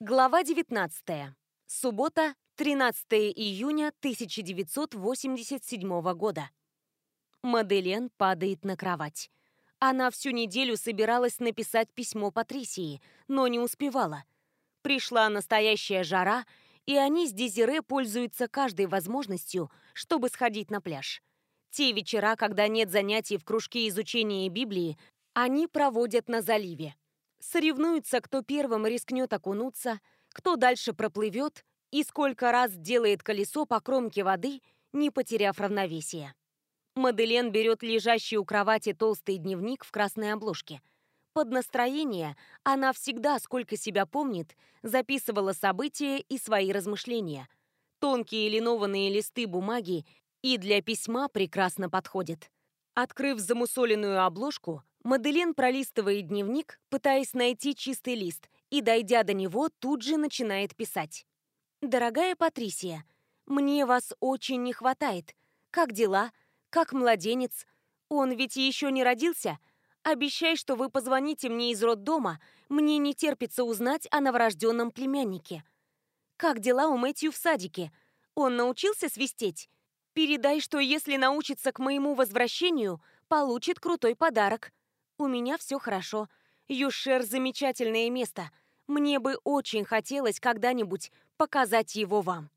Глава 19. Суббота, 13 июня 1987 года. Маделен падает на кровать. Она всю неделю собиралась написать письмо Патрисии, но не успевала. Пришла настоящая жара, и они с Дезире пользуются каждой возможностью, чтобы сходить на пляж. Те вечера, когда нет занятий в кружке изучения Библии, они проводят на заливе. Соревнуются, кто первым рискнет окунуться, кто дальше проплывет и сколько раз делает колесо по кромке воды, не потеряв равновесия. Маделен берет лежащий у кровати толстый дневник в красной обложке. Под настроение она всегда, сколько себя помнит, записывала события и свои размышления. Тонкие линованные листы бумаги и для письма прекрасно подходят. Открыв замусоленную обложку, Маделен пролистывает дневник, пытаясь найти чистый лист, и, дойдя до него, тут же начинает писать. «Дорогая Патрисия, мне вас очень не хватает. Как дела? Как младенец? Он ведь еще не родился? Обещай, что вы позвоните мне из роддома. Мне не терпится узнать о новорожденном племяннике. Как дела у Мэтью в садике? Он научился свистеть? Передай, что если научится к моему возвращению, получит крутой подарок. У меня все хорошо. Юшер – замечательное место. Мне бы очень хотелось когда-нибудь показать его вам.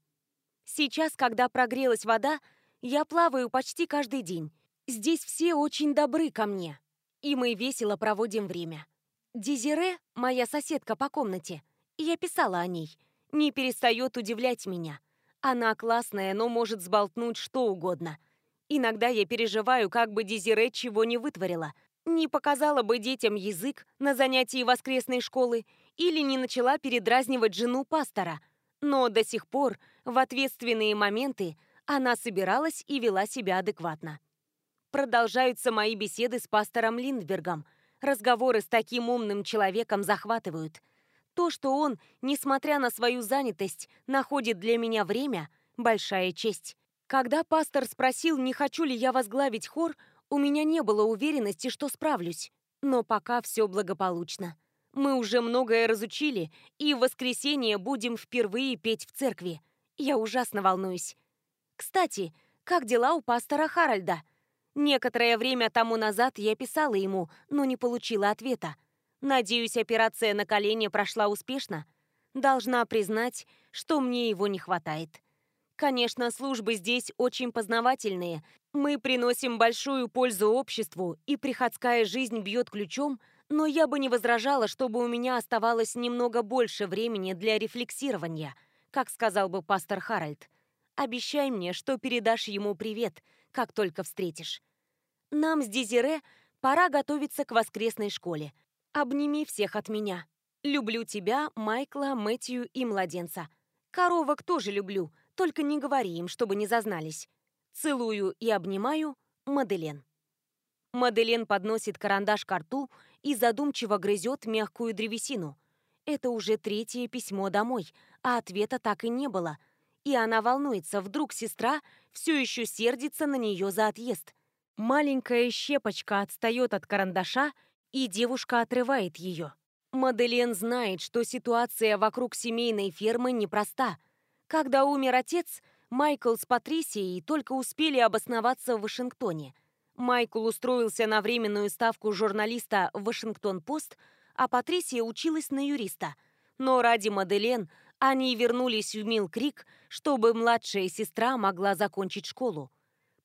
Сейчас, когда прогрелась вода, я плаваю почти каждый день. Здесь все очень добры ко мне. И мы весело проводим время. Дезире, моя соседка по комнате, я писала о ней, не перестает удивлять меня. Она классная, но может сболтнуть что угодно. Иногда я переживаю, как бы Дезире чего не вытворила – не показала бы детям язык на занятии воскресной школы или не начала передразнивать жену пастора. Но до сих пор в ответственные моменты она собиралась и вела себя адекватно. Продолжаются мои беседы с пастором Линдбергом. Разговоры с таким умным человеком захватывают. То, что он, несмотря на свою занятость, находит для меня время – большая честь. Когда пастор спросил, не хочу ли я возглавить хор, у меня не было уверенности, что справлюсь, но пока все благополучно. Мы уже многое разучили, и в воскресенье будем впервые петь в церкви. Я ужасно волнуюсь. Кстати, как дела у пастора Харальда? Некоторое время тому назад я писала ему, но не получила ответа. Надеюсь, операция на колене прошла успешно. Должна признать, что мне его не хватает. Конечно, службы здесь очень познавательные. Мы приносим большую пользу обществу, и приходская жизнь бьет ключом, но я бы не возражала, чтобы у меня оставалось немного больше времени для рефлексирования, как сказал бы пастор Харальд. Обещай мне, что передашь ему привет, как только встретишь. Нам с Дезире пора готовиться к воскресной школе. Обними всех от меня. Люблю тебя, Майкла, Мэтью и младенца. Коровок тоже люблю, только не говори им, чтобы не зазнались. Целую и обнимаю, Маделен. Маделен подносит карандаш к рту и задумчиво грызет мягкую древесину. Это уже третье письмо домой, а ответа так и не было. И она волнуется, вдруг сестра все еще сердится на нее за отъезд. Маленькая щепочка отстает от карандаша, и девушка отрывает ее. Маделен знает, что ситуация вокруг семейной фермы непроста – когда умер отец, Майкл с Патрисией только успели обосноваться в Вашингтоне. Майкл устроился на временную ставку журналиста в Вашингтон-Пост, а Патрисия училась на юриста. Но ради Маделен они вернулись в Милл-Крик, чтобы младшая сестра могла закончить школу.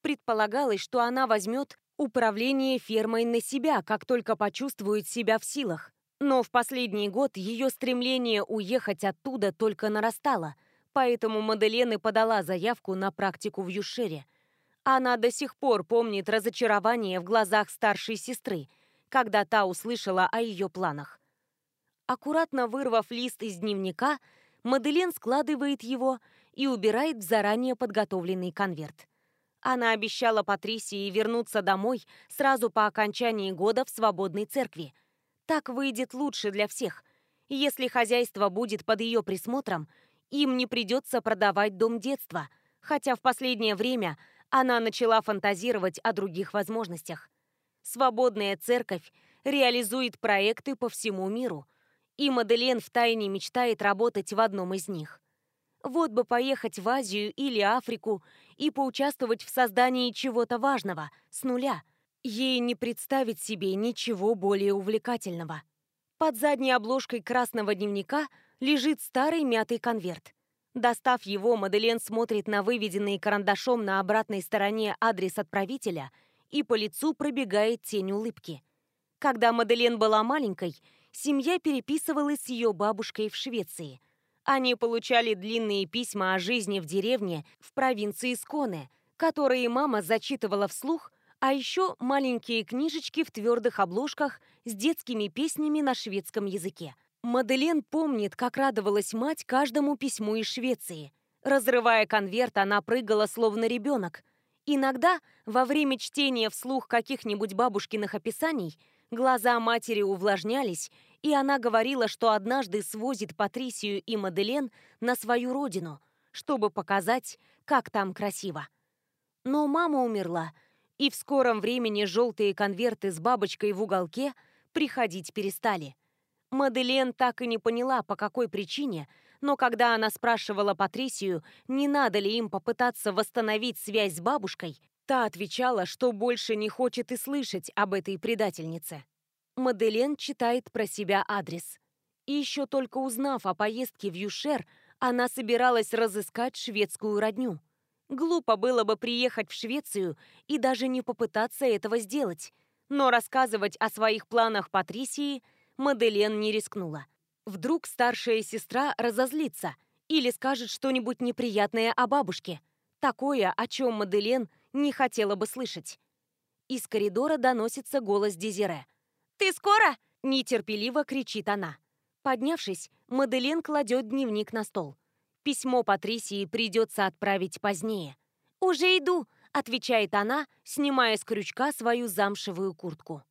Предполагалось, что она возьмет управление фермой на себя, как только почувствует себя в силах. Но в последний год ее стремление уехать оттуда только нарастало – Поэтому Маделен и подала заявку на практику в Юшере. Она до сих пор помнит разочарование в глазах старшей сестры, когда та услышала о ее планах. Аккуратно вырвав лист из дневника, Маделен складывает его и убирает в заранее подготовленный конверт. Она обещала Патрисии вернуться домой сразу по окончании года в свободной церкви. Так выйдет лучше для всех. Если хозяйство будет под ее присмотром, им не придется продавать дом детства, хотя в последнее время она начала фантазировать о других возможностях. Свободная церковь реализует проекты по всему миру. И Маделен втайне мечтает работать в одном из них. Вот бы поехать в Азию или Африку и поучаствовать в создании чего-то важного, с нуля. Ей не представить себе ничего более увлекательного. Под задней обложкой красного дневника лежит старый мятый конверт. Достав его, Маделен смотрит на выведенный карандашом на обратной стороне адрес отправителя и по лицу пробегает тень улыбки. Когда Маделен была маленькой, семья переписывалась с ее бабушкой в Швеции. Они получали длинные письма о жизни в деревне в провинции Сконе, которые мама зачитывала вслух а еще маленькие книжечки в твердых обложках с детскими песнями на шведском языке. Маделен помнит, как радовалась мать каждому письму из Швеции. Разрывая конверт, она прыгала словно ребенок. Иногда, во время чтения вслух каких-нибудь бабушкиных описаний, глаза матери увлажнялись, и она говорила, что однажды свозит Патрисию и Маделен на свою родину, чтобы показать, как там красиво. Но мама умерла – и в скором времени желтые конверты с бабочкой в уголке приходить перестали. Маделен так и не поняла, по какой причине, но когда она спрашивала Патрисию, не надо ли им попытаться восстановить связь с бабушкой, та отвечала, что больше не хочет и слышать об этой предательнице. Маделен читает про себя адрес. И еще только узнав о поездке в Юшер, она собиралась разыскать шведскую родню. Глупо было бы приехать в Швецию и даже не попытаться этого сделать. Но рассказывать о своих планах Патрисии Маделен не рискнула. Вдруг старшая сестра разозлится или скажет что-нибудь неприятное о бабушке. Такое, о чем Маделен не хотела бы слышать. Из коридора доносится голос Дезире. «Ты скоро?» – нетерпеливо кричит она. Поднявшись, Маделен кладет дневник на стол. Письмо Патрисии придется отправить позднее. «Уже иду», — отвечает она, снимая с крючка свою замшевую куртку.